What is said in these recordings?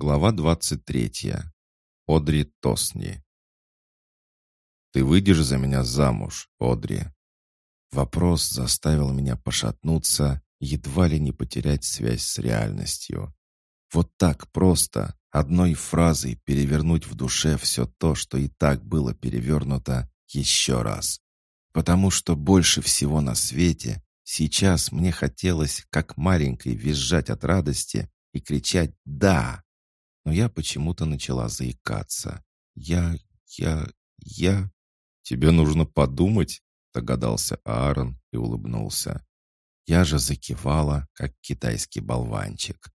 Глава 23. Одри Тосни. «Ты выйдешь за меня замуж, Одри?» Вопрос заставил меня пошатнуться, едва ли не потерять связь с реальностью. Вот так просто, одной фразой перевернуть в душе все то, что и так было перевернуто, еще раз. Потому что больше всего на свете сейчас мне хотелось, как маленькой, визжать от радости и кричать «Да!» Но я почему-то начала заикаться. «Я... я... я...» «Тебе нужно подумать», — догадался Аарон и улыбнулся. Я же закивала, как китайский болванчик.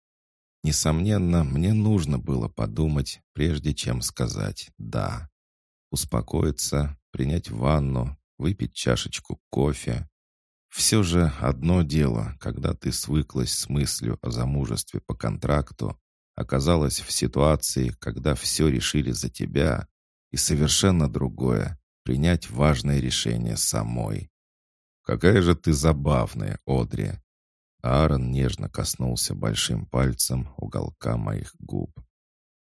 Несомненно, мне нужно было подумать, прежде чем сказать «да». Успокоиться, принять ванну, выпить чашечку кофе. Все же одно дело, когда ты свыклась с мыслью о замужестве по контракту, оказалась в ситуации, когда все решили за тебя, и совершенно другое — принять важное решение самой. «Какая же ты забавная, Одри!» Аарон нежно коснулся большим пальцем уголка моих губ.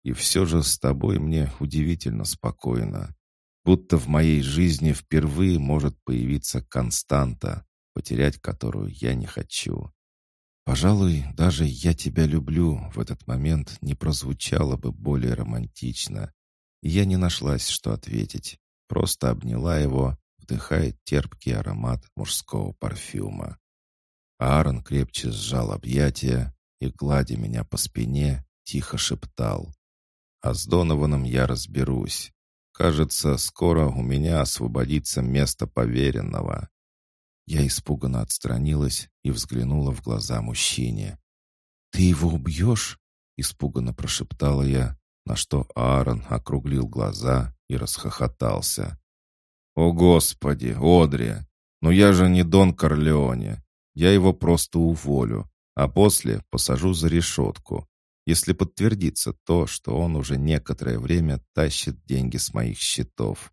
«И все же с тобой мне удивительно спокойно. Будто в моей жизни впервые может появиться константа, потерять которую я не хочу. Пожалуй, даже «я тебя люблю» в этот момент не прозвучало бы более романтично. я не нашлась, что ответить. Просто обняла его, вдыхая терпкий аромат мужского парфюма. Аарон крепче сжал объятия и, гладя меня по спине, тихо шептал. «А с Донованом я разберусь. Кажется, скоро у меня освободится место поверенного». Я испуганно отстранилась и взглянула в глаза мужчине. «Ты его убьешь?» — испуганно прошептала я, на что Аарон округлил глаза и расхохотался. «О, Господи, Одри! Но я же не Дон Корлеоне. Я его просто уволю, а после посажу за решетку, если подтвердится то, что он уже некоторое время тащит деньги с моих счетов.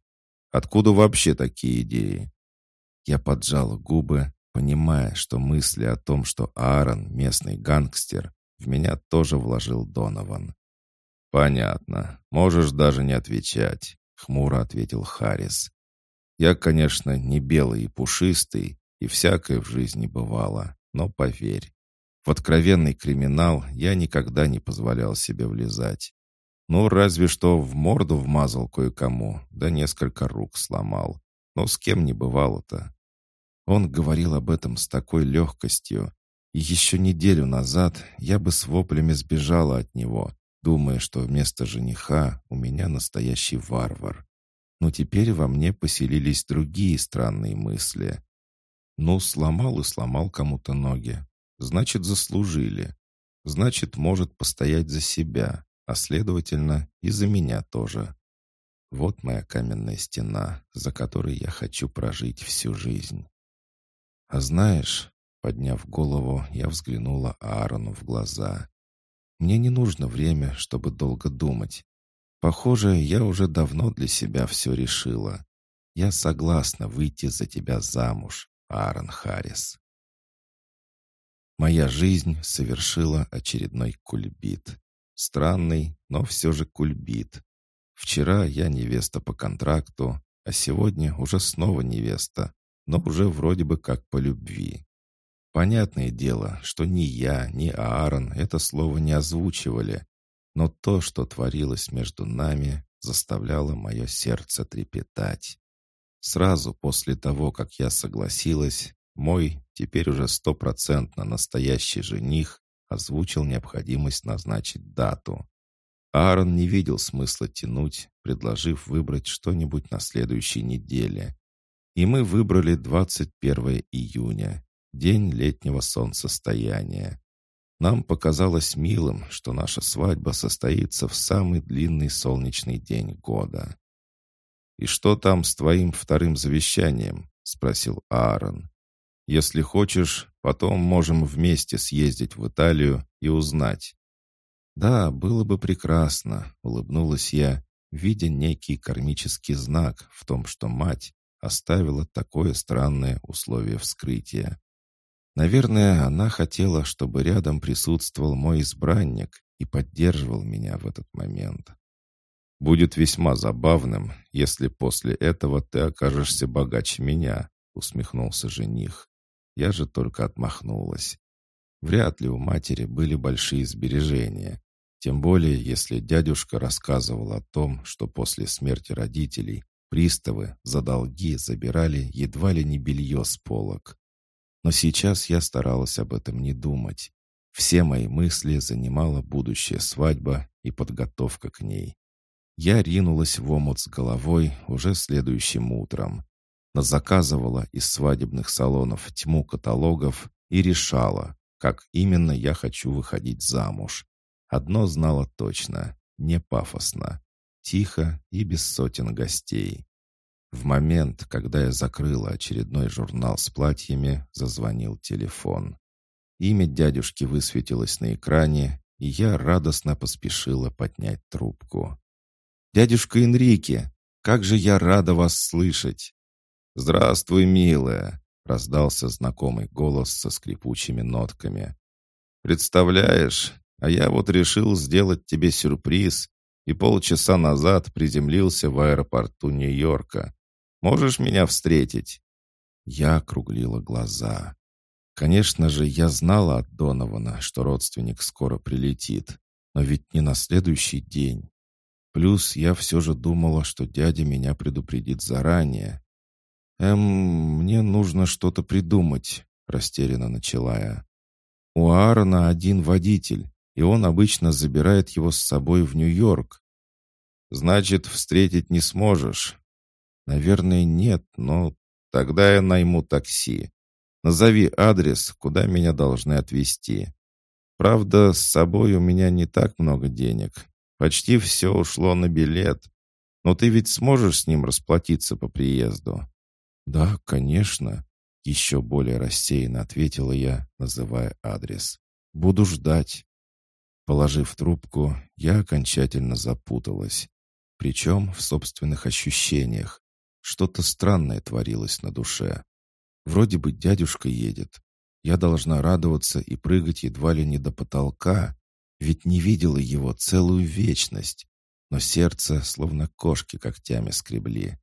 Откуда вообще такие идеи?» Я поджал губы, понимая, что мысли о том, что Аарон — местный гангстер, в меня тоже вложил Донован. «Понятно. Можешь даже не отвечать», — хмуро ответил Харрис. «Я, конечно, не белый и пушистый, и всякое в жизни бывало, но поверь, в откровенный криминал я никогда не позволял себе влезать. Ну, разве что в морду вмазал кое-кому, да несколько рук сломал. Но с кем не бывало-то. Он говорил об этом с такой легкостью. И еще неделю назад я бы с воплями сбежала от него, думая, что вместо жениха у меня настоящий варвар. Но теперь во мне поселились другие странные мысли. Ну, сломал и сломал кому-то ноги. Значит, заслужили. Значит, может постоять за себя, а следовательно, и за меня тоже. Вот моя каменная стена, за которой я хочу прожить всю жизнь. «А знаешь...» — подняв голову, я взглянула Аарону в глаза. «Мне не нужно время, чтобы долго думать. Похоже, я уже давно для себя все решила. Я согласна выйти за тебя замуж, Аарон Харрис». Моя жизнь совершила очередной кульбит. Странный, но все же кульбит. Вчера я невеста по контракту, а сегодня уже снова невеста, но уже вроде бы как по любви. Понятное дело, что ни я, ни Аарон это слово не озвучивали, но то, что творилось между нами, заставляло мое сердце трепетать. Сразу после того, как я согласилась, мой, теперь уже стопроцентно настоящий жених, озвучил необходимость назначить дату. Аарон не видел смысла тянуть, предложив выбрать что-нибудь на следующей неделе. И мы выбрали 21 июня, день летнего солнцестояния. Нам показалось милым, что наша свадьба состоится в самый длинный солнечный день года. «И что там с твоим вторым завещанием?» — спросил Аарон. «Если хочешь, потом можем вместе съездить в Италию и узнать». «Да, было бы прекрасно», — улыбнулась я, видя некий кармический знак в том, что мать, оставила такое странное условие вскрытия. Наверное, она хотела, чтобы рядом присутствовал мой избранник, и поддерживал меня в этот момент. «Будет весьма забавным, если после этого ты окажешься богаче меня», усмехнулся жених. Я же только отмахнулась. Вряд ли у матери были большие сбережения. Тем более, если дядюшка рассказывал о том, что после смерти родителей приставы за долги забирали едва ли не белье с полок. Но сейчас я старалась об этом не думать. Все мои мысли занимала будущая свадьба и подготовка к ней. Я ринулась в омут с головой уже следующим утром. Заказывала из свадебных салонов тьму каталогов и решала, как именно я хочу выходить замуж. Одно знала точно — не пафосно. Тихо и без сотен гостей. В момент, когда я закрыла очередной журнал с платьями, зазвонил телефон. Имя дядюшки высветилось на экране, и я радостно поспешила поднять трубку. «Дядюшка Энрике, как же я рада вас слышать!» «Здравствуй, милая!» — раздался знакомый голос со скрипучими нотками. «Представляешь, а я вот решил сделать тебе сюрприз и полчаса назад приземлился в аэропорту Нью-Йорка. Можешь меня встретить?» Я округлила глаза. Конечно же, я знала от Донована, что родственник скоро прилетит, но ведь не на следующий день. Плюс я все же думала, что дядя меня предупредит заранее, «Эм, мне нужно что-то придумать», — растерянно начала я. «У Аарона один водитель, и он обычно забирает его с собой в Нью-Йорк». «Значит, встретить не сможешь?» «Наверное, нет, но тогда я найму такси. Назови адрес, куда меня должны отвезти. Правда, с собой у меня не так много денег. Почти все ушло на билет. Но ты ведь сможешь с ним расплатиться по приезду?» «Да, конечно», — еще более рассеянно ответила я, называя адрес. «Буду ждать». Положив трубку, я окончательно запуталась. Причем в собственных ощущениях. Что-то странное творилось на душе. Вроде бы дядюшка едет. Я должна радоваться и прыгать едва ли не до потолка, ведь не видела его целую вечность. Но сердце словно кошки когтями скребли.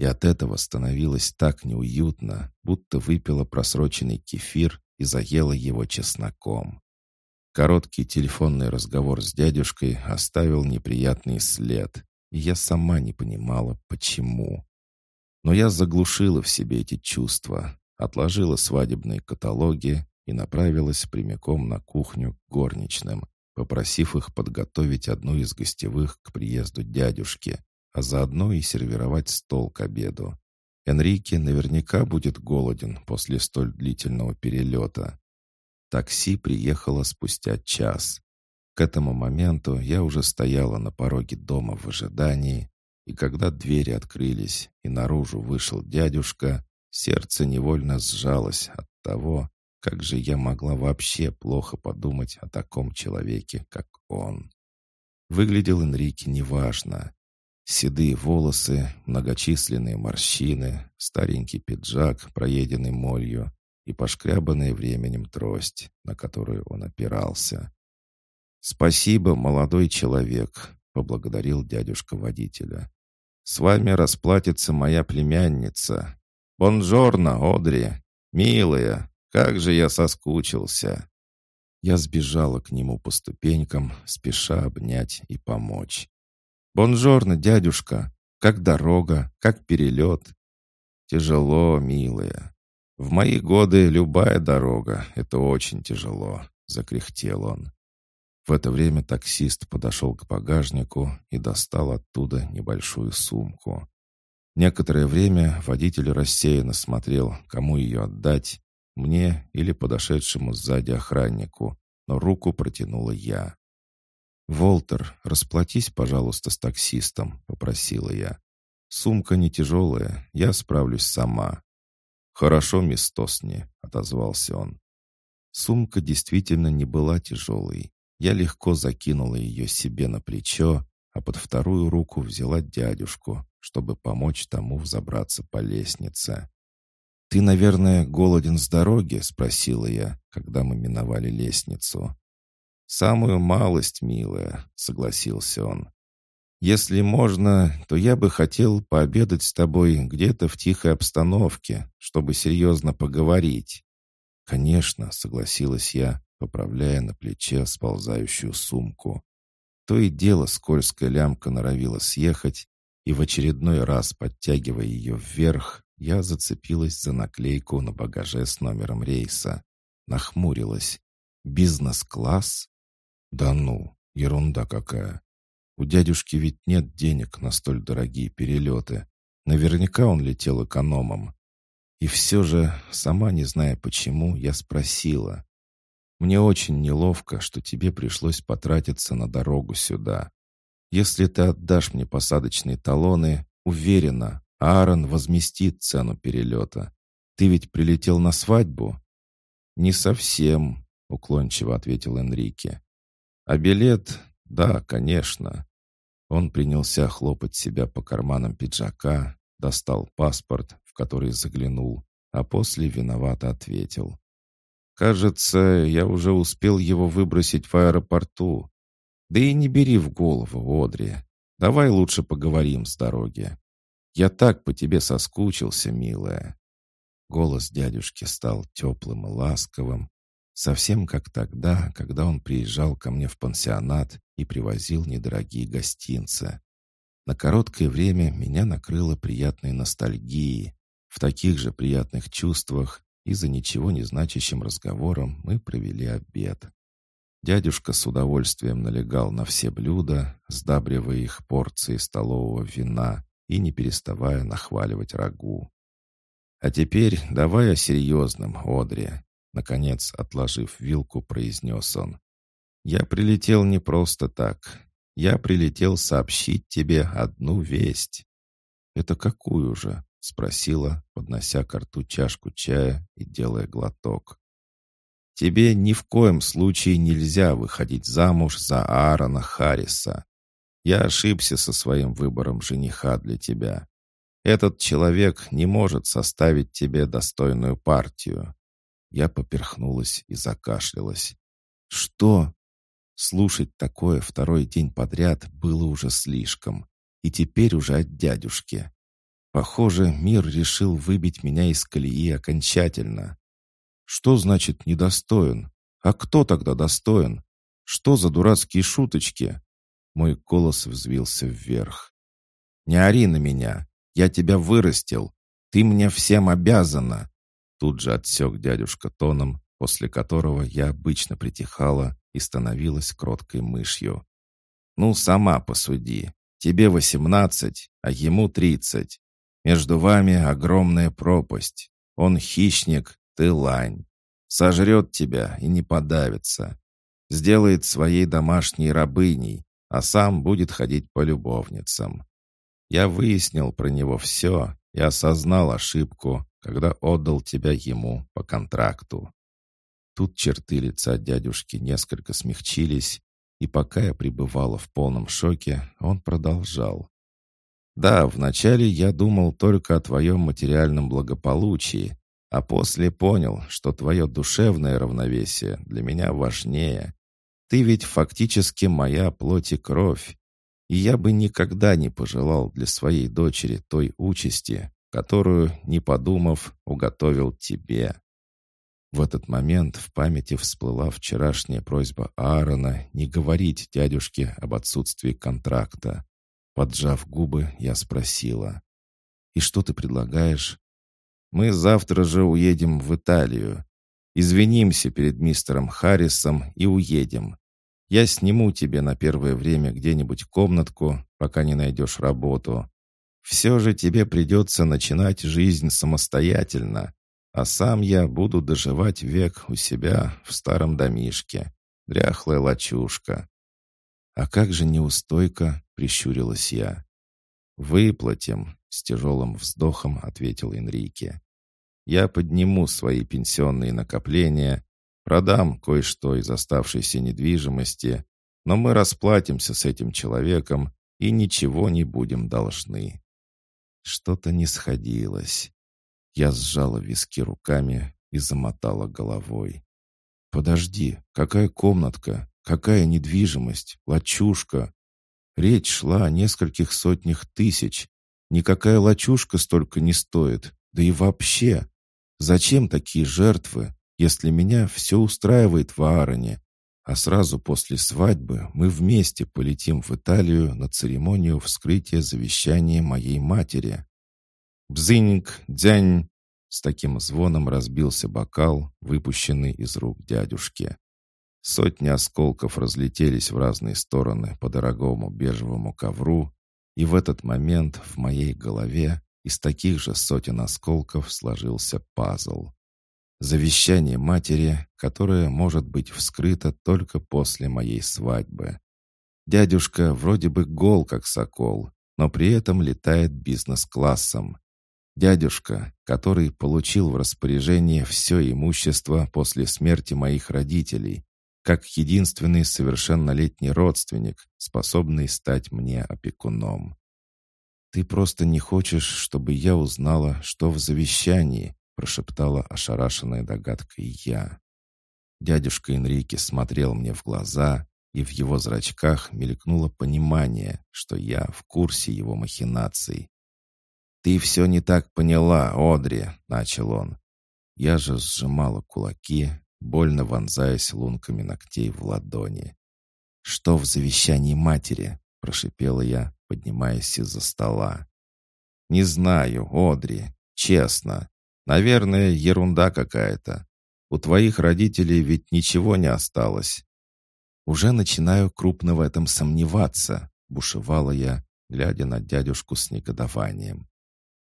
И от этого становилось так неуютно, будто выпила просроченный кефир и заела его чесноком. Короткий телефонный разговор с дядюшкой оставил неприятный след, и я сама не понимала, почему. Но я заглушила в себе эти чувства, отложила свадебные каталоги и направилась прямиком на кухню к горничным, попросив их подготовить одну из гостевых к приезду дядюшки, а заодно и сервировать стол к обеду. Энрике наверняка будет голоден после столь длительного перелета. Такси приехало спустя час. К этому моменту я уже стояла на пороге дома в ожидании, и когда двери открылись и наружу вышел дядюшка, сердце невольно сжалось от того, как же я могла вообще плохо подумать о таком человеке, как он. Выглядел Энрике неважно. Седые волосы, многочисленные морщины, старенький пиджак, проеденный молью, и пошкрябанная временем трость, на которую он опирался. «Спасибо, молодой человек», — поблагодарил дядюшка водителя. «С вами расплатится моя племянница. Бонжорно, Одри! Милая, как же я соскучился!» Я сбежала к нему по ступенькам, спеша обнять и помочь. «Бонжорно, дядюшка! Как дорога, как перелет!» «Тяжело, милая. В мои годы любая дорога — это очень тяжело», — закряхтел он. В это время таксист подошел к багажнику и достал оттуда небольшую сумку. Некоторое время водитель рассеянно смотрел, кому ее отдать, мне или подошедшему сзади охраннику, но руку протянула я. «Волтер, расплатись, пожалуйста, с таксистом», — попросила я. «Сумка не тяжелая, я справлюсь сама». «Хорошо, мисс Тосни», — отозвался он. Сумка действительно не была тяжелой. Я легко закинула ее себе на плечо, а под вторую руку взяла дядюшку, чтобы помочь тому взобраться по лестнице. «Ты, наверное, голоден с дороги?» — спросила я, когда мы миновали лестницу. «Самую малость, милая», — согласился он. «Если можно, то я бы хотел пообедать с тобой где-то в тихой обстановке, чтобы серьезно поговорить». «Конечно», — согласилась я, поправляя на плече сползающую сумку. То и дело скользкая лямка норовила съехать, и в очередной раз, подтягивая ее вверх, я зацепилась за наклейку на багаже с номером рейса. Нахмурилась. «Бизнес-класс?» «Да ну, ерунда какая. У дядюшки ведь нет денег на столь дорогие перелеты. Наверняка он летел экономом. И все же, сама не зная почему, я спросила. Мне очень неловко, что тебе пришлось потратиться на дорогу сюда. Если ты отдашь мне посадочные талоны, уверена, Аарон возместит цену перелета. Ты ведь прилетел на свадьбу?» «Не совсем», — уклончиво ответил Энрике. «А билет? Да, конечно». Он принялся хлопать себя по карманам пиджака, достал паспорт, в который заглянул, а после виновато ответил. «Кажется, я уже успел его выбросить в аэропорту. Да и не бери в голову, Одри. Давай лучше поговорим с дороги. Я так по тебе соскучился, милая». Голос дядюшки стал теплым и ласковым, совсем как тогда, когда он приезжал ко мне в пансионат и привозил недорогие гостинцы. На короткое время меня накрыло приятной ностальгией. В таких же приятных чувствах и за ничего не значащим разговором мы провели обед. Дядюшка с удовольствием налегал на все блюда, сдабривая их порцией столового вина и не переставая нахваливать рагу. «А теперь давай о серьезном, Одри», — наконец, отложив вилку, произнес он. «Я прилетел не просто так. Я прилетел сообщить тебе одну весть». «Это какую же?» — спросила, поднося к рту чашку чая и делая глоток. «Тебе ни в коем случае нельзя выходить замуж за Аарона Харриса. Я ошибся со своим выбором жениха для тебя. Этот человек не может составить тебе достойную партию». Я поперхнулась и закашлялась. «Что?» Слушать такое второй день подряд было уже слишком. И теперь уже от дядюшки. Похоже, мир решил выбить меня из колеи окончательно. Что значит недостоин? А кто тогда достоин? Что за дурацкие шуточки? Мой голос взвился вверх. «Не ори на меня! Я тебя вырастил! Ты мне всем обязана!» Тут же отсек дядюшка тоном, после которого я обычно притихала и становилась кроткой мышью. «Ну, сама посуди. Тебе восемнадцать, а ему тридцать. Между вами огромная пропасть. Он хищник, ты лань. Сожрет тебя и не подавится. Сделает своей домашней рабыней, а сам будет ходить по любовницам. Я выяснил про него все и осознал ошибку, когда отдал тебя ему по контракту. Тут черты лица дядюшки несколько смягчились, и пока я пребывала в полном шоке, он продолжал. Да, вначале я думал только о твоем материальном благополучии, а после понял, что твое душевное равновесие для меня важнее. Ты ведь фактически моя плоть и кровь, и я бы никогда не пожелал для своей дочери той участи, которую, не подумав, уготовил тебе. В этот момент в памяти всплыла вчерашняя просьба Аарона не говорить дядюшке об отсутствии контракта. Поджав губы, я спросила. «И что ты предлагаешь?» «Мы завтра же уедем в Италию. Извинимся перед мистером Харрисом и уедем. Я сниму тебе на первое время где-нибудь комнатку, пока не найдешь работу. Все же тебе придется начинать жизнь самостоятельно, а сам я буду доживать век у себя в старом домишке. Дряхлая лачушка. «А как же неустойка?» — прищурилась я. «Выплатим», — с тяжелым вздохом ответил Энрике. «Я подниму свои пенсионные накопления, продам кое-что из оставшейся недвижимости, но мы расплатимся с этим человеком и ничего не будем должны». Что-то не сходилось. Я сжала виски руками и замотала головой. «Подожди, какая комнатка? Какая недвижимость, лачушка? Речь шла о нескольких сотнях тысяч. Никакая лачушка столько не стоит. Да и вообще, зачем такие жертвы, если меня все устраивает в Аароне? А сразу после свадьбы мы вместе полетим в Италию на церемонию вскрытия завещания моей матери. Бзыньк, дзянь! С таким звоном разбился бокал, выпущенный из рук дядюшки. Сотни осколков разлетелись в разные стороны по дорогому бежевому ковру, и в этот момент в моей голове из таких же сотен осколков сложился пазл. Завещание матери, которое может быть вскрыто только после моей свадьбы. Дядюшка вроде бы гол, как сокол, но при этом летает бизнес-классом. Дядюшка, который получил в распоряжение все имущество после смерти моих родителей, как единственный совершеннолетний родственник, способный стать мне опекуном. «Ты просто не хочешь, чтобы я узнала, что в завещании», прошептала ошарашенная догадкой я. Дядюшка Энрике смотрел мне в глаза, и в его зрачках мелькнуло понимание, что я в курсе его махинаций. «Ты все не так поняла, Одри», — начал он. Я же сжимала кулаки, больно вонзаясь лунками ногтей в ладони. «Что в завещании матери?» — прошипела я, поднимаясь из-за стола. «Не знаю, Одри, честно. Наверное, ерунда какая-то. У твоих родителей ведь ничего не осталось». «Уже начинаю крупно в этом сомневаться», — бушевала я, глядя на дядюшку с негодованием.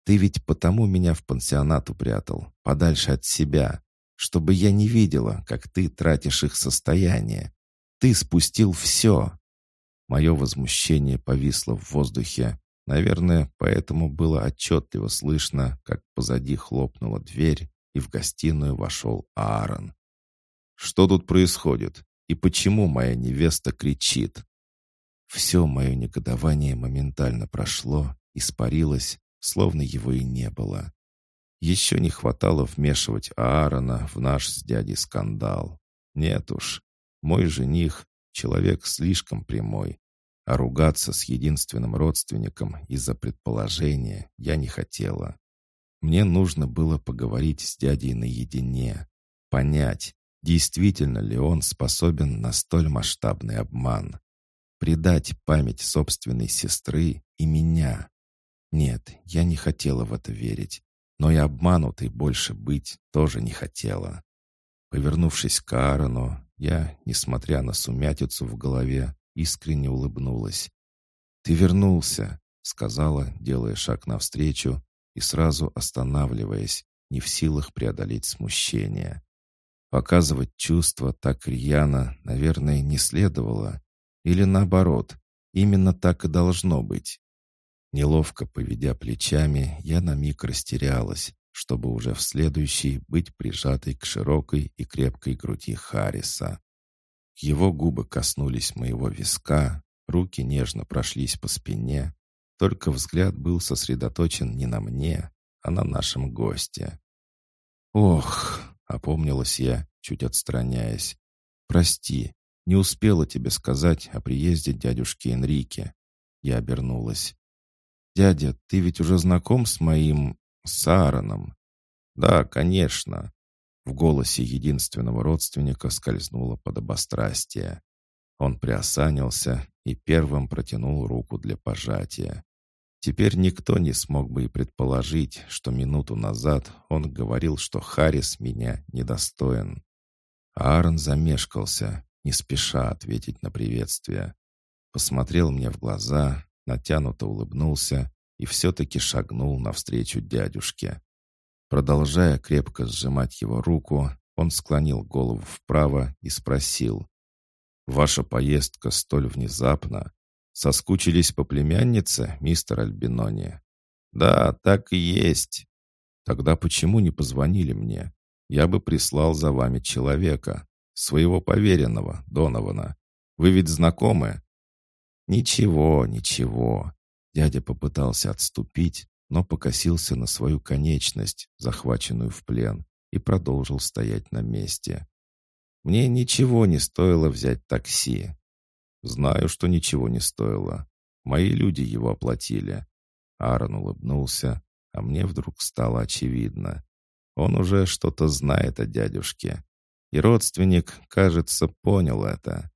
«Ты ведь потому меня в пансионат упрятал, подальше от себя, чтобы я не видела, как ты тратишь их состояние. Ты спустил все. Мое возмущение повисло в воздухе. Наверное, поэтому было отчетливо слышно, как позади хлопнула дверь, и в гостиную вошел Аарон. «Что тут происходит? И почему моя невеста кричит?» Все мое негодование моментально прошло, испарилось, словно его и не было. Еще не хватало вмешивать Аарона в наш с дядей скандал. Нет уж, мой жених — человек слишком прямой, а ругаться с единственным родственником из-за предположения я не хотела. Мне нужно было поговорить с дядей наедине, понять, действительно ли он способен на столь масштабный обман. Предать память собственной сестры и меня. Нет, я не хотела в это верить но и обманутой больше быть тоже не хотела. Повернувшись к Аарону, я, несмотря на сумятицу в голове, искренне улыбнулась. «Ты вернулся», — сказала, делая шаг навстречу и сразу останавливаясь, не в силах преодолеть смущение. Показывать чувства так рьяно, наверное, не следовало. Или наоборот, именно так и должно быть. Неловко поведя плечами, я на миг растерялась, чтобы уже в следующий быть прижатой к широкой и крепкой груди Харриса. Его губы коснулись моего виска, руки нежно прошлись по спине, только взгляд был сосредоточен не на мне, а на нашем госте. «Ох!» — опомнилась я, чуть отстраняясь. «Прости, не успела тебе сказать о приезде дядюшки Энрике». Я обернулась. «Дядя, ты ведь уже знаком с моим... Саароном?» «Да, конечно». В голосе единственного родственника скользнуло подобострастие. Он приосанился и первым протянул руку для пожатия. Теперь никто не смог бы и предположить, что минуту назад он говорил, что Харрис меня недостоин. Аарон замешкался, не спеша ответить на приветствие. Посмотрел мне в глаза, натянуто улыбнулся и все-таки шагнул навстречу дядюшке. Продолжая крепко сжимать его руку, он склонил голову вправо и спросил. «Ваша поездка столь внезапна. Соскучились по племяннице, мистер Альбинони?» «Да, так и есть». «Тогда почему не позвонили мне? Я бы прислал за вами человека, своего поверенного, Донована. Вы ведь знакомы?» «Ничего, ничего». Дядя попытался отступить, но покосился на свою конечность, захваченную в плен, и продолжил стоять на месте. Мне ничего не стоило взять такси. Знаю, что ничего не стоило. Мои люди его оплатили. Аарон улыбнулся, а мне вдруг стало очевидно. Он уже что-то знает о дядюшке. И родственник, кажется, понял это.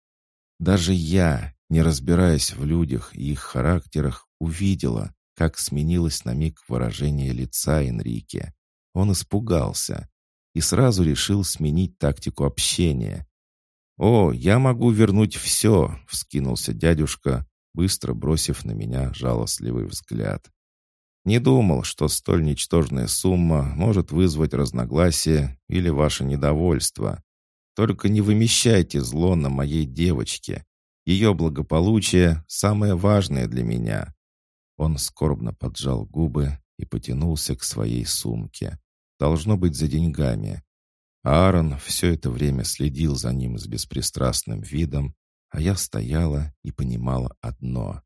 Даже я, не разбираясь в людях и их характерах, увидела, как сменилось на миг выражение лица Энрике. Он испугался и сразу решил сменить тактику общения. «О, я могу вернуть все!» — вскинулся дядюшка, быстро бросив на меня жалостливый взгляд. Не думал, что столь ничтожная сумма может вызвать разногласие или ваше недовольство. Только не вымещайте зло на моей девочке. Ее благополучие – самое важное для меня». Он скорбно поджал губы и потянулся к своей сумке. Должно быть за деньгами. Аарон все это время следил за ним с беспристрастным видом, а я стояла и понимала одно.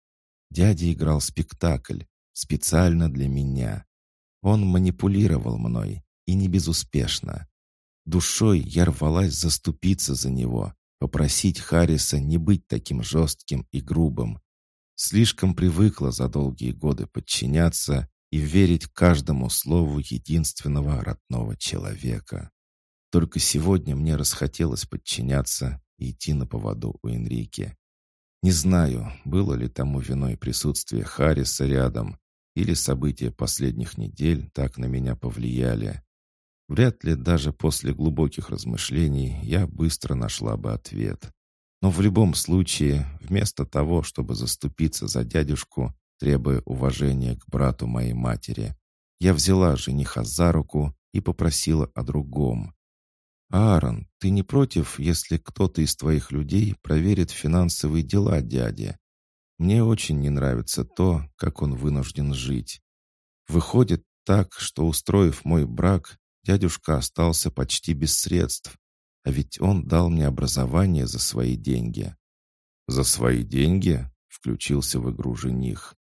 Дядя играл спектакль специально для меня. Он манипулировал мной, и не безуспешно. Душой я рвалась заступиться за него, попросить Харриса не быть таким жестким и грубым. Слишком привыкла за долгие годы подчиняться и верить каждому слову единственного родного человека. Только сегодня мне расхотелось подчиняться и идти на поводу у Энрике. Не знаю, было ли тому виной присутствие Харриса рядом, или события последних недель так на меня повлияли. Вряд ли даже после глубоких размышлений я быстро нашла бы ответ. Но в любом случае, вместо того, чтобы заступиться за дядюшку, требуя уважения к брату моей матери, я взяла жениха за руку и попросила о другом. «Аарон, ты не против, если кто-то из твоих людей проверит финансовые дела дяди? Мне очень не нравится то, как он вынужден жить. Выходит так, что, устроив мой брак, Дядюшка остался почти без средств, а ведь он дал мне образование за свои деньги. «За свои деньги?» — включился в игру жених.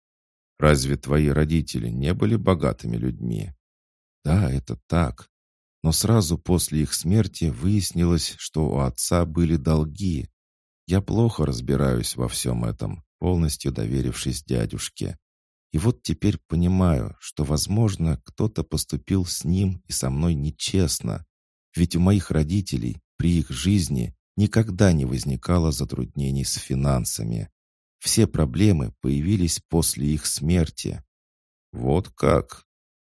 «Разве твои родители не были богатыми людьми?» «Да, это так. Но сразу после их смерти выяснилось, что у отца были долги. Я плохо разбираюсь во всем этом, полностью доверившись дядюшке. И вот теперь понимаю, что, возможно, кто-то поступил с ним и со мной нечестно. Ведь у моих родителей при их жизни никогда не возникало затруднений с финансами. Все проблемы появились после их смерти. «Вот как?»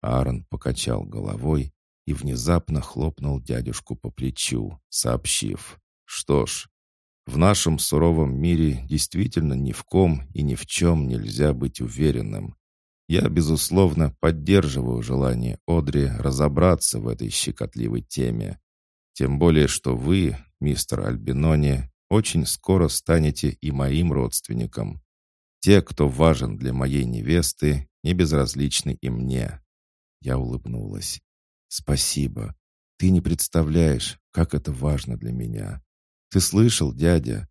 Аарон покачал головой и внезапно хлопнул дядюшку по плечу, сообщив. «Что ж, в нашем суровом мире действительно ни в ком и ни в чем нельзя быть уверенным. Я, безусловно, поддерживаю желание Одри разобраться в этой щекотливой теме. Тем более, что вы, мистер Альбинони, очень скоро станете и моим родственником. Те, кто важен для моей невесты, не безразличны и мне». Я улыбнулась. «Спасибо. Ты не представляешь, как это важно для меня. Ты слышал, дядя?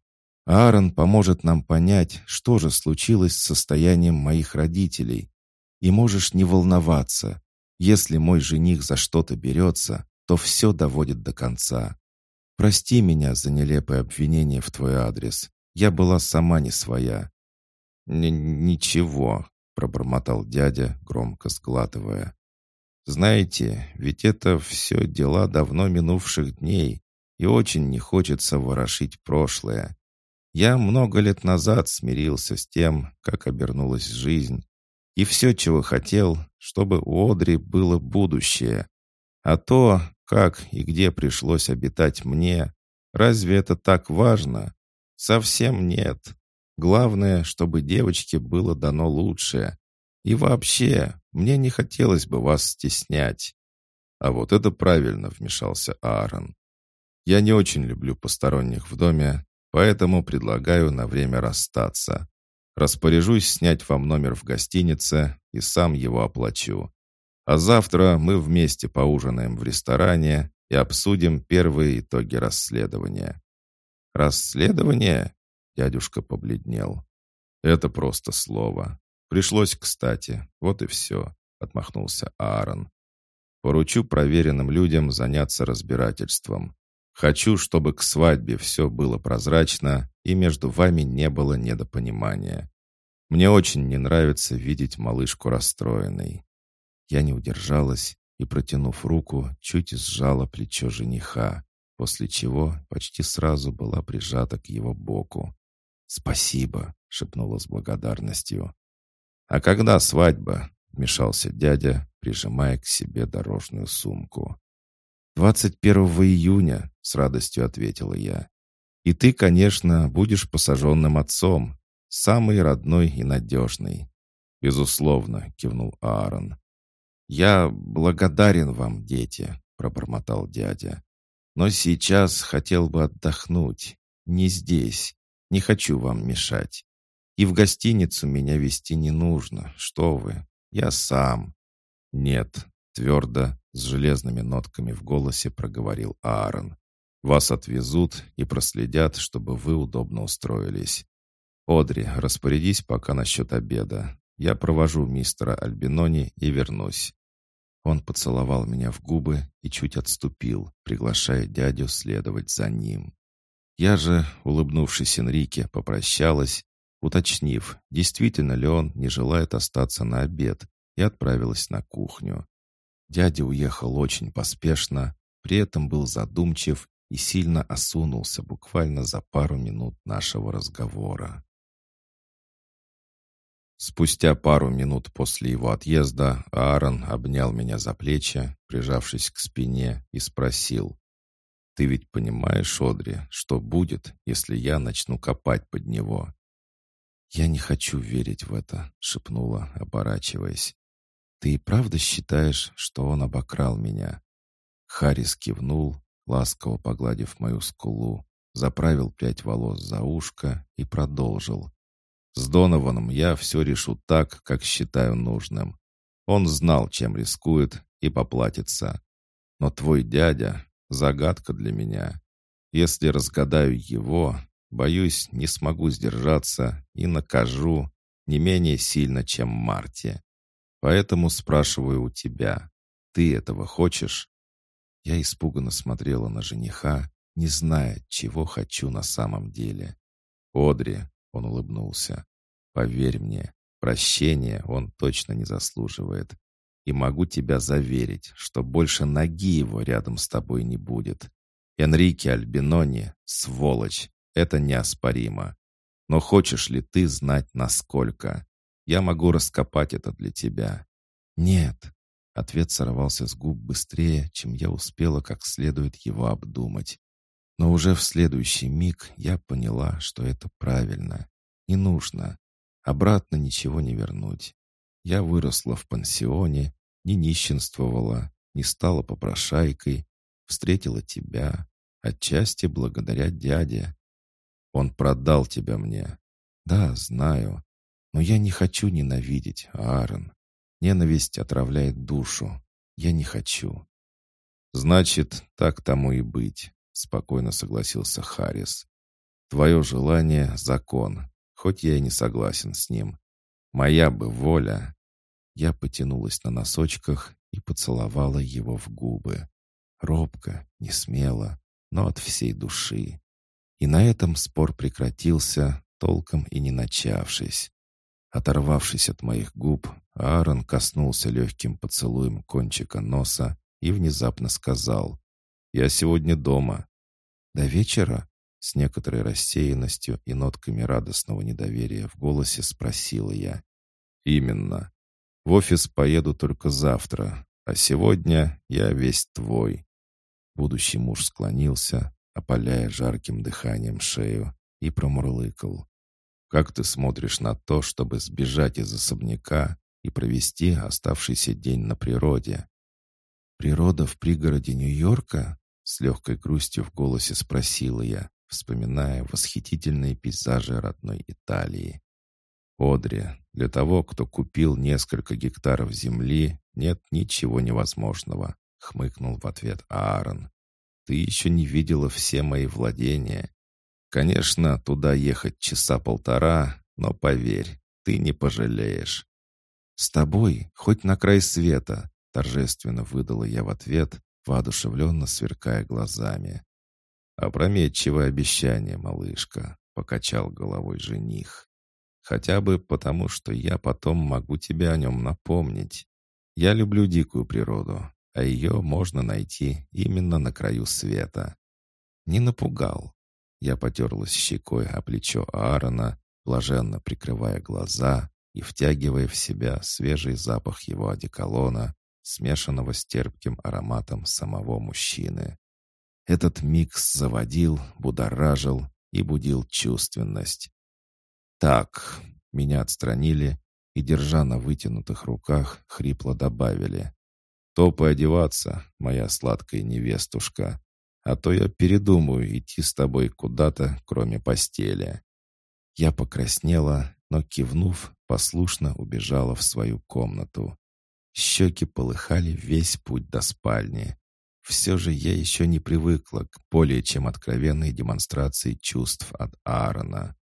Аарон поможет нам понять, что же случилось с состоянием моих родителей. И можешь не волноваться. Если мой жених за что-то берется, то все доводит до конца. Прости меня за нелепое обвинение в твой адрес. Я была сама не своя». Н «Ничего», — пробормотал дядя, громко сглатывая. «Знаете, ведь это все дела давно минувших дней, и очень не хочется ворошить прошлое. Я много лет назад смирился с тем, как обернулась жизнь, и все, чего хотел, чтобы у Одри было будущее. А то, как и где пришлось обитать мне, разве это так важно? Совсем нет. Главное, чтобы девочке было дано лучшее. И вообще, мне не хотелось бы вас стеснять. А вот это правильно вмешался Аарон. Я не очень люблю посторонних в доме, поэтому предлагаю на время расстаться. Распоряжусь снять вам номер в гостинице и сам его оплачу. А завтра мы вместе поужинаем в ресторане и обсудим первые итоги расследования». «Расследование?» — дядюшка побледнел. «Это просто слово. Пришлось кстати. Вот и все», — отмахнулся Аарон. «Поручу проверенным людям заняться разбирательством. Хочу, чтобы к свадьбе все было прозрачно, и между вами не было недопонимания. Мне очень не нравится видеть малышку расстроенной». Я не удержалась и, протянув руку, чуть сжала плечо жениха, после чего почти сразу была прижата к его боку. «Спасибо», — шепнула с благодарностью. «А когда свадьба?» — вмешался дядя, прижимая к себе дорожную сумку. «Двадцать первого июня», — с радостью ответила я. «И ты, конечно, будешь посаженным отцом, самый родной и надежный». «Безусловно», — кивнул Аарон. «Я благодарен вам, дети», — пробормотал дядя. «Но сейчас хотел бы отдохнуть. Не здесь. Не хочу вам мешать. И в гостиницу меня вести не нужно. Что вы? Я сам». «Нет», — твердо, с железными нотками в голосе проговорил Аарон. «Вас отвезут и проследят, чтобы вы удобно устроились. Одри, распорядись пока насчет обеда. Я провожу мистера Альбинони и вернусь». Он поцеловал меня в губы и чуть отступил, приглашая дядю следовать за ним. Я же, улыбнувшись Энрике, попрощалась, уточнив, действительно ли он не желает остаться на обед, и отправилась на кухню. Дядя уехал очень поспешно, при этом был задумчив и сильно осунулся буквально за пару минут нашего разговора. Спустя пару минут после его отъезда Аарон обнял меня за плечи, прижавшись к спине, и спросил. «Ты ведь понимаешь, Одри, что будет, если я начну копать под него?» «Я не хочу верить в это», — шепнула, оборачиваясь. «Ты и правда считаешь, что он обокрал меня?» Харрис кивнул, ласково погладив мою скулу, заправил прядь волос за ушко и продолжил. С Донованом я все решу так, как считаю нужным. Он знал, чем рискует, и поплатится. Но твой дядя — загадка для меня. Если разгадаю его, боюсь, не смогу сдержаться и накажу не менее сильно, чем Марти. Поэтому спрашиваю у тебя, ты этого хочешь?» Я испуганно смотрела на жениха, не зная, чего хочу на самом деле. «Одри, он улыбнулся. «Поверь мне, прощения он точно не заслуживает. И могу тебя заверить, что больше ноги его рядом с тобой не будет. Энрике Альбинони — сволочь, это неоспоримо. Но хочешь ли ты знать, насколько? Я могу раскопать это для тебя». «Нет». Ответ сорвался с губ быстрее, чем я успела как следует его обдумать. Но уже в следующий миг я поняла, что это правильно. Не нужно. Обратно ничего не вернуть. Я выросла в пансионе, не нищенствовала, не стала попрошайкой, встретила тебя, отчасти благодаря дяде. Он продал тебя мне. Да, знаю. Но я не хочу ненавидеть, Аарон. Ненависть отравляет душу. Я не хочу. Значит, так тому и быть, спокойно согласился Харрис. Твое желание — закон, хоть я и не согласен с ним. Моя бы воля. Я потянулась на носочках и поцеловала его в губы. Робко, не смело, но от всей души. И на этом спор прекратился, толком и не начавшись. Оторвавшись от моих губ, Аарон коснулся легким поцелуем кончика носа и внезапно сказал «Я сегодня дома». «До вечера?» С некоторой рассеянностью и нотками радостного недоверия в голосе спросила я. «Именно. В офис поеду только завтра, а сегодня я весь твой». Будущий муж склонился, опаляя жарким дыханием шею, и промурлыкал. «Как ты смотришь на то, чтобы сбежать из особняка и провести оставшийся день на природе?» «Природа в пригороде Нью-Йорка?» С легкой грустью в голосе спросила я, вспоминая восхитительные пейзажи родной Италии. Одри, для того, кто купил несколько гектаров земли, нет ничего невозможного, хмыкнул в ответ Аарон. Ты еще не видела все мои владения. Конечно, туда ехать часа полтора, но поверь, ты не пожалеешь. С тобой хоть на край света, торжественно выдала я в ответ, воодушевленно сверкая глазами. «Опрометчивое обещание, малышка», — покачал головой жених. «Хотя бы потому, что я потом могу тебе о нем напомнить. Я люблю дикую природу, а ее можно найти именно на краю света». Не напугал. Я потерлась щекой о плечо Аарона, блаженно прикрывая глаза и втягивая в себя свежий запах его одеколона, смешанного с терпким ароматом самого мужчины. Этот микс заводил, будоражил и будил чувственность. «Так», — меня отстранили и, держа на вытянутых руках, хрипло добавили. «Топай одеваться, моя сладкая невестушка, а то я передумаю идти с тобой куда-то, кроме постели». Я покраснела, но, кивнув, послушно убежала в свою комнату. Щеки полыхали весь путь до спальни. Все же я еще не привыкла к более чем откровенной демонстрации чувств от Аарона.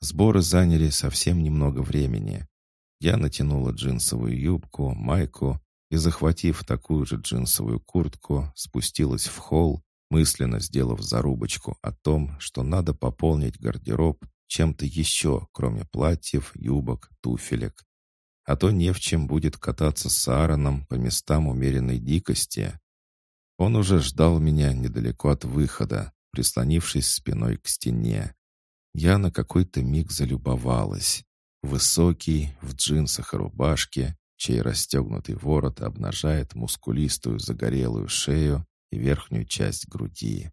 Сборы заняли совсем немного времени. Я натянула джинсовую юбку, майку и, захватив такую же джинсовую куртку, спустилась в холл, мысленно сделав зарубочку о том, что надо пополнить гардероб чем-то еще, кроме платьев, юбок, туфелек. А то не в чем будет кататься с Аароном по местам умеренной дикости. Он уже ждал меня недалеко от выхода, прислонившись спиной к стене. Я на какой-то миг залюбовалась. Высокий, в джинсах и рубашке, чей расстегнутый ворот обнажает мускулистую загорелую шею и верхнюю часть груди,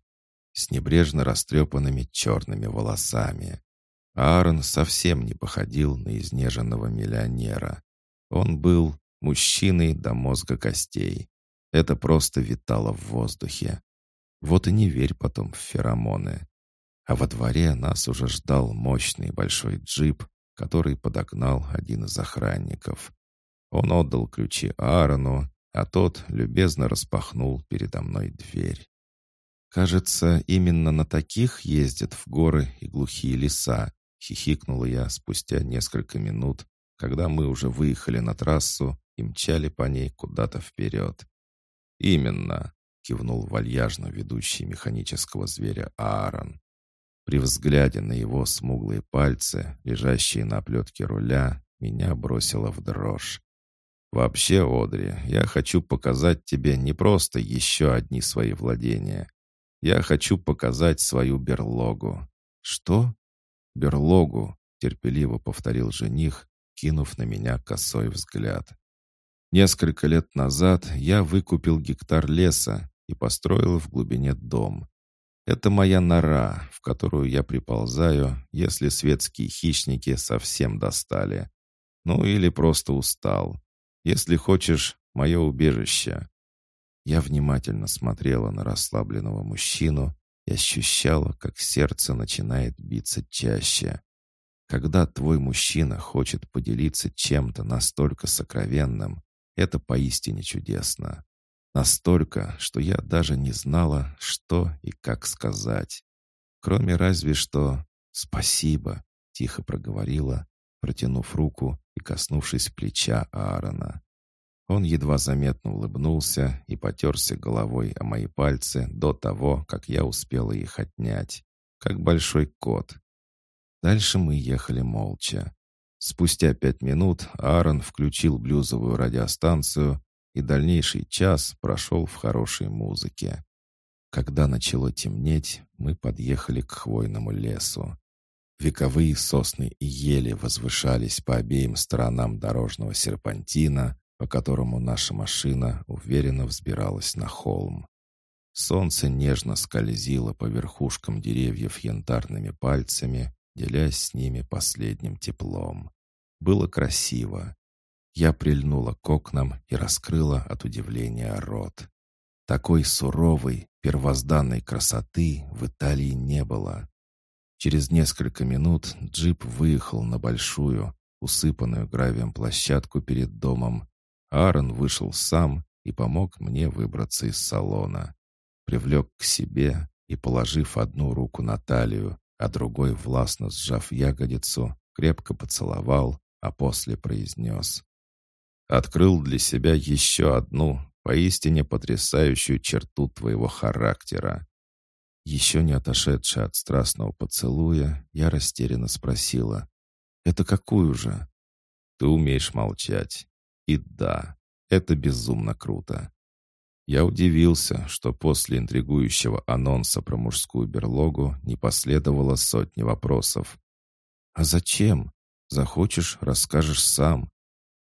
с небрежно растрепанными черными волосами. Аарон совсем не походил на изнеженного миллионера. Он был мужчиной до мозга костей. Это просто витало в воздухе. Вот и не верь потом в феромоны. А во дворе нас уже ждал мощный большой джип, который подогнал один из охранников. Он отдал ключи Аарону, а тот любезно распахнул передо мной дверь. «Кажется, именно на таких ездят в горы и глухие леса», — хихикнула я спустя несколько минут, когда мы уже выехали на трассу и мчали по ней куда-то вперед. «Именно», — кивнул вальяжно ведущий механического зверя Аарон. При взгляде на его смуглые пальцы, лежащие на оплетке руля, меня бросило в дрожь. «Вообще, Одри, я хочу показать тебе не просто еще одни свои владения. Я хочу показать свою берлогу». «Что?» «Берлогу», — терпеливо повторил жених, кинув на меня косой взгляд. Несколько лет назад я выкупил гектар леса и построил в глубине дом. Это моя нора, в которую я приползаю, если светские хищники совсем достали. Ну или просто устал. Если хочешь, мое убежище. Я внимательно смотрела на расслабленного мужчину и ощущала, как сердце начинает биться чаще. Когда твой мужчина хочет поделиться чем-то настолько сокровенным, это поистине чудесно. Настолько, что я даже не знала, что и как сказать. Кроме разве что «спасибо», — тихо проговорила, протянув руку и коснувшись плеча Аарона. Он едва заметно улыбнулся и потерся головой о мои пальцы до того, как я успела их отнять, как большой кот. Дальше мы ехали молча. Спустя пять минут Аарон включил блюзовую радиостанцию, и дальнейший час прошел в хорошей музыке. Когда начало темнеть, мы подъехали к хвойному лесу. Вековые сосны и ели возвышались по обеим сторонам дорожного серпантина, по которому наша машина уверенно взбиралась на холм. Солнце нежно скользило по верхушкам деревьев янтарными пальцами, делясь с ними последним теплом. Было красиво. Я прильнула к окнам и раскрыла от удивления рот. Такой суровой, первозданной красоты в Италии не было. Через несколько минут джип выехал на большую, усыпанную гравием площадку перед домом. Аарон вышел сам и помог мне выбраться из салона. Привлек к себе и, положив одну руку на талию, а другой, властно сжав ягодицу, крепко поцеловал, а после произнес. «Открыл для себя еще одну, поистине потрясающую черту твоего характера. Еще не отошедшая от страстного поцелуя, я растерянно спросила. «Это какую же?» «Ты умеешь молчать. И да, это безумно круто». Я удивился, что после интригующего анонса про мужскую берлогу не последовало сотни вопросов. «А зачем? Захочешь, расскажешь сам.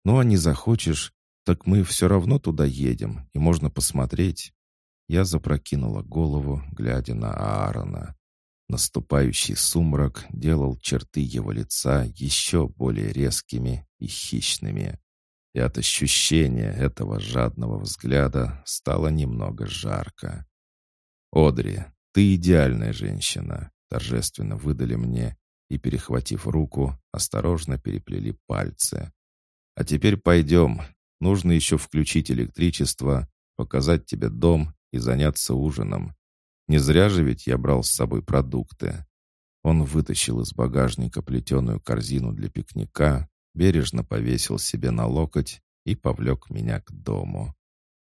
Ну, а не захочешь, так мы все равно туда едем, и можно посмотреть». Я запрокинула голову, глядя на Аарона. Наступающий сумрак делал черты его лица еще более резкими и хищными. И от ощущения этого жадного взгляда стало немного жарко. «Одри, ты идеальная женщина», — торжественно выдали мне и, перехватив руку, осторожно переплели пальцы. «А теперь пойдем. Нужно еще включить электричество, показать тебе дом и заняться ужином. Не зря же ведь я брал с собой продукты. Он вытащил из багажника плетеную корзину для пикника, бережно повесил себе на локоть и повлек меня к дому.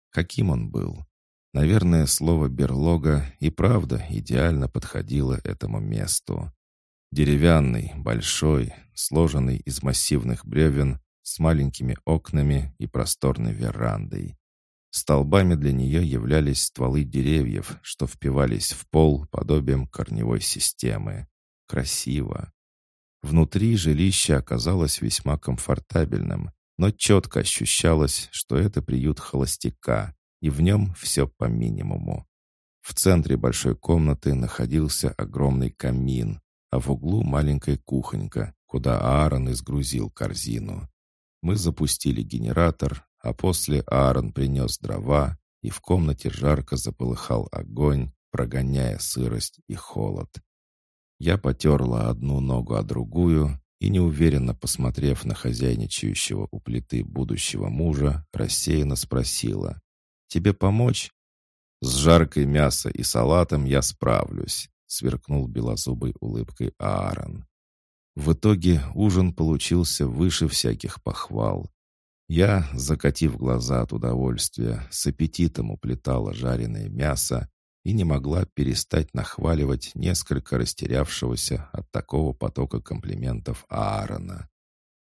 Каким он был? Наверное, слово «берлога» и правда идеально подходило этому месту. Деревянный, большой, сложенный из массивных бревен, с маленькими окнами и просторной верандой. Столбами для нее являлись стволы деревьев, что впивались в пол подобием корневой системы. Красиво. Внутри жилище оказалось весьма комфортабельным, но четко ощущалось, что это приют холостяка, и в нем все по минимуму. В центре большой комнаты находился огромный камин, а в углу маленькая кухонька, куда Аарон изгрузил корзину. Мы запустили генератор, а после Аарон принес дрова, и в комнате жарко заполыхал огонь, прогоняя сырость и холод. Я потерла одну ногу о другую и, неуверенно посмотрев на хозяйничающего у плиты будущего мужа, рассеянно спросила. «Тебе помочь?» «С жаркой мясо и салатом я справлюсь», — сверкнул белозубой улыбкой Аарон. В итоге ужин получился выше всяких похвал. Я, закатив глаза от удовольствия, с аппетитом уплетала жареное мясо и не могла перестать нахваливать несколько растерявшегося от такого потока комплиментов Аарона.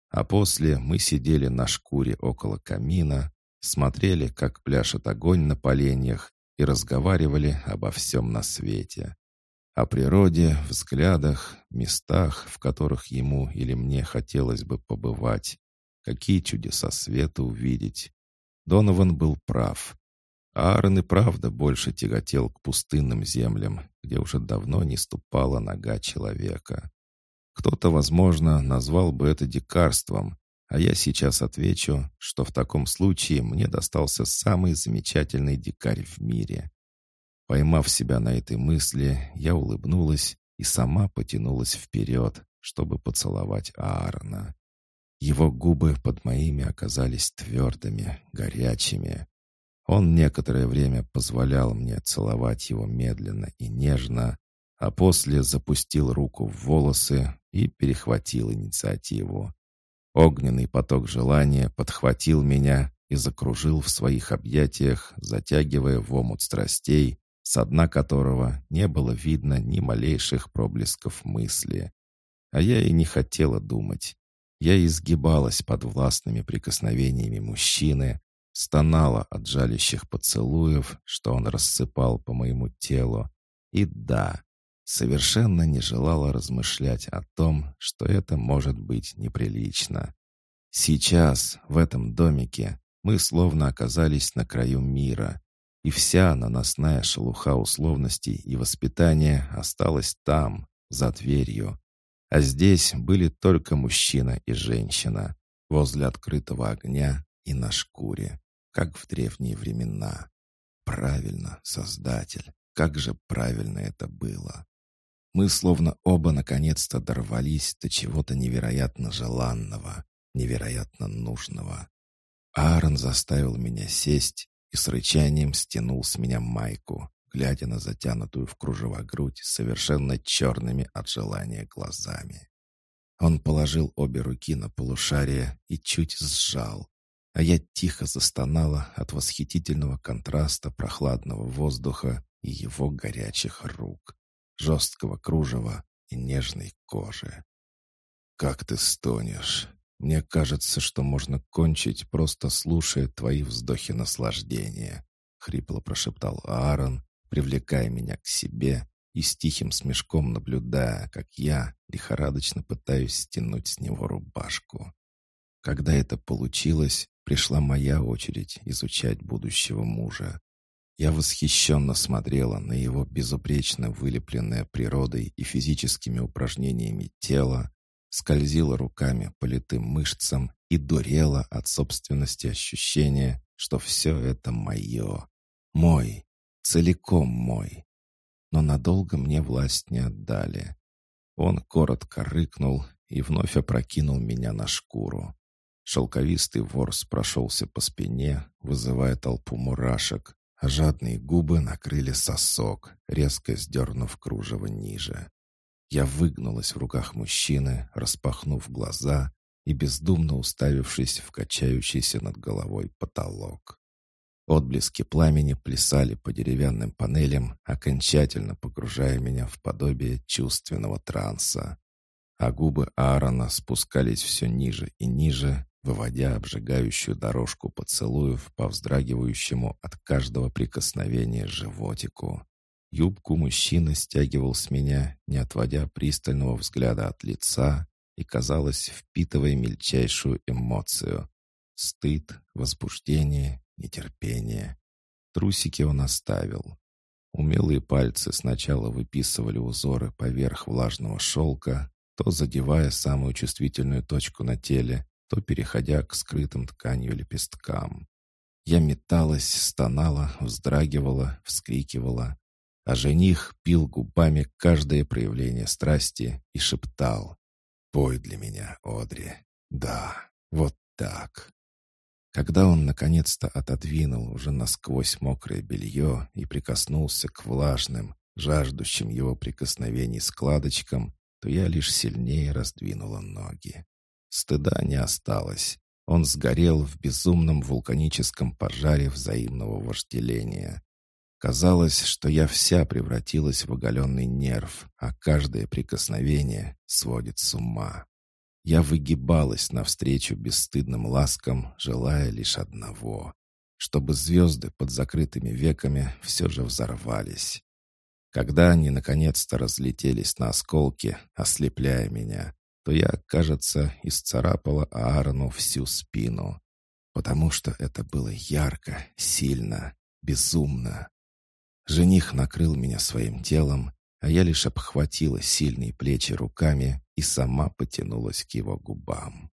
А после мы сидели на шкуре около камина, смотрели, как пляшет огонь на поленьях и разговаривали обо всем на свете. О природе, взглядах, местах, в которых ему или мне хотелось бы побывать, какие чудеса света увидеть. Донован был прав. Аарон и правда больше тяготел к пустынным землям, где уже давно не ступала нога человека. Кто-то, возможно, назвал бы это дикарством, а я сейчас отвечу, что в таком случае мне достался самый замечательный дикарь в мире. Поймав себя на этой мысли, я улыбнулась и сама потянулась вперед, чтобы поцеловать Аарона. Его губы под моими оказались твердыми, горячими. Он некоторое время позволял мне целовать его медленно и нежно, а после запустил руку в волосы и перехватил инициативу. Огненный поток желания подхватил меня и закружил в своих объятиях, затягивая в омут страстей, с дна которого не было видно ни малейших проблесков мысли. А я и не хотела думать. Я изгибалась под властными прикосновениями мужчины, стонала от жалящих поцелуев, что он рассыпал по моему телу. И да, совершенно не желала размышлять о том, что это может быть неприлично. Сейчас, в этом домике, мы словно оказались на краю мира, и вся наносная шелуха условностей и воспитания осталась там, за дверью. А здесь были только мужчина и женщина, возле открытого огня и на шкуре, как в древние времена. Правильно, Создатель, как же правильно это было. Мы словно оба наконец-то дорвались до чего-то невероятно желанного, невероятно нужного. Аарон заставил меня сесть и с рычанием стянул с меня майку, глядя на затянутую в кружева грудь совершенно черными от желания глазами. Он положил обе руки на полушарие и чуть сжал, а я тихо застонала от восхитительного контраста прохладного воздуха и его горячих рук, жесткого кружева и нежной кожи. «Как ты стонешь! Мне кажется, что можно кончить, просто слушая твои вздохи наслаждения», — хрипло прошептал Аарон, привлекая меня к себе и с тихим смешком наблюдая, как я лихорадочно пытаюсь стянуть с него рубашку. Когда это получилось, пришла моя очередь изучать будущего мужа. Я восхищенно смотрела на его безупречно вылепленное природой и физическими упражнениями тело, скользила руками по литым мышцам и дурела от собственности ощущения, что все это мое, мой, целиком мой. Но надолго мне власть не отдали. Он коротко рыкнул и вновь опрокинул меня на шкуру. Шелковистый ворс прошелся по спине, вызывая толпу мурашек, а жадные губы накрыли сосок, резко сдернув кружево ниже. Я выгнулась в руках мужчины, распахнув глаза и бездумно уставившись в качающийся над головой потолок. Отблески пламени плясали по деревянным панелям, окончательно погружая меня в подобие чувственного транса. А губы Аарона спускались все ниже и ниже, выводя обжигающую дорожку поцелуев по вздрагивающему от каждого прикосновения животику. Юбку мужчина стягивал с меня, не отводя пристального взгляда от лица и, казалось, впитывая мельчайшую эмоцию. Стыд, возбуждение, нетерпение. Трусики он оставил. Умелые пальцы сначала выписывали узоры поверх влажного шелка, то задевая самую чувствительную точку на теле, то переходя к скрытым тканью лепесткам. Я металась, стонала, вздрагивала, вскрикивала, а жених пил губами каждое проявление страсти и шептал «Пой для меня, Одри, да, вот так». Когда он наконец-то отодвинул уже насквозь мокрое белье и прикоснулся к влажным, жаждущим его прикосновений складочкам, то я лишь сильнее раздвинула ноги. Стыда не осталось. Он сгорел в безумном вулканическом пожаре взаимного вожделения. Казалось, что я вся превратилась в оголенный нерв, а каждое прикосновение сводит с ума. Я выгибалась навстречу бесстыдным ласкам, желая лишь одного — чтобы звезды под закрытыми веками все же взорвались. Когда они наконец-то разлетелись на осколки, ослепляя меня, то я, кажется, исцарапала Аарону всю спину, потому что это было ярко, сильно, безумно. Жених накрыл меня своим телом, а я лишь обхватила сильные плечи руками и сама потянулась к его губам.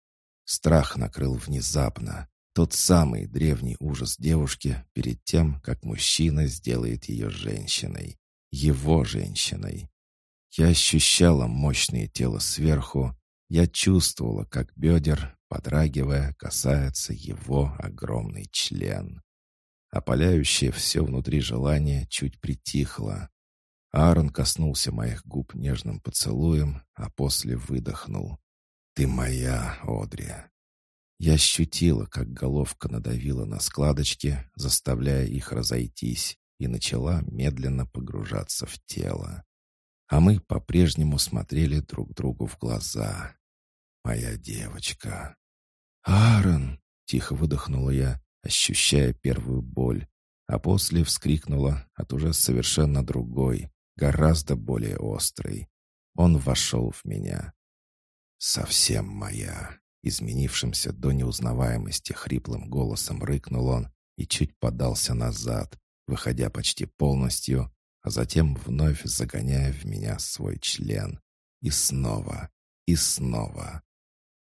Страх накрыл внезапно, тот самый древний ужас девушки перед тем, как мужчина сделает ее женщиной, его женщиной. Я ощущала мощное тело сверху, я чувствовала, как бедер, подрагивая, касается его огромный член. Опаляющее все внутри желание чуть притихло. Аарон коснулся моих губ нежным поцелуем, а после выдохнул. «Ты моя, Одри!» Я ощутила, как головка надавила на складочки, заставляя их разойтись, и начала медленно погружаться в тело. А мы по-прежнему смотрели друг другу в глаза. «Моя девочка!» «Аарон!» — тихо выдохнула я, ощущая первую боль, а после вскрикнула от уже совершенно другой, гораздо более острой. Он вошел в меня. «Совсем моя!» Изменившимся до неузнаваемости хриплым голосом рыкнул он и чуть подался назад, выходя почти полностью, а затем вновь загоняя в меня свой член. И снова, и снова.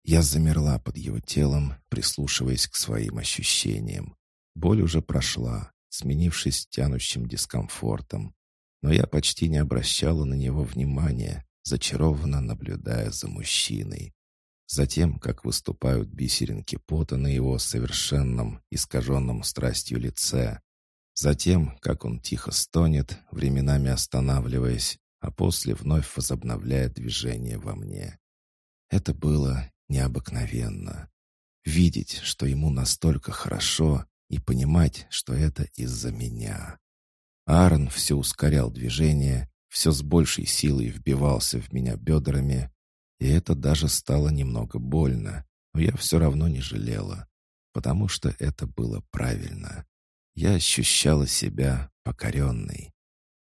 Я замерла под его телом, прислушиваясь к своим ощущениям. Боль уже прошла, сменившись тянущим дискомфортом. Но я почти не обращала на него внимания, зачарованно наблюдая за мужчиной. Затем, как выступают бисеринки пота на его совершенном, искаженном страстью лице. Затем, как он тихо стонет, временами останавливаясь, а после вновь возобновляя движение во мне. Это было необыкновенно. Видеть, что ему настолько хорошо, и понимать, что это из-за меня. Аарон все ускорял движение, все с большей силой вбивался в меня бедрами, и это даже стало немного больно, но я все равно не жалела, потому что это было правильно. Я ощущала себя покоренной.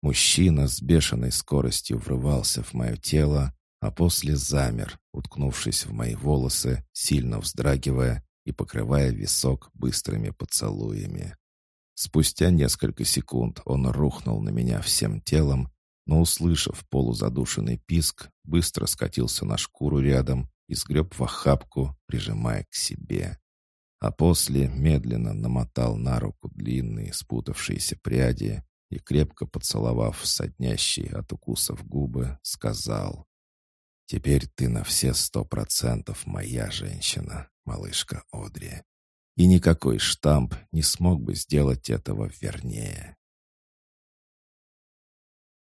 Мужчина с бешеной скоростью врывался в мое тело, а после замер, уткнувшись в мои волосы, сильно вздрагивая и покрывая висок быстрыми поцелуями. Спустя несколько секунд он рухнул на меня всем телом, но, услышав полузадушенный писк, быстро скатился на шкуру рядом и сгреб в охапку, прижимая к себе. А после медленно намотал на руку длинные спутавшиеся пряди и, крепко поцеловав соднящие от укусов губы, сказал «Теперь ты на все сто процентов моя женщина, малышка Одри. И никакой штамп не смог бы сделать этого вернее».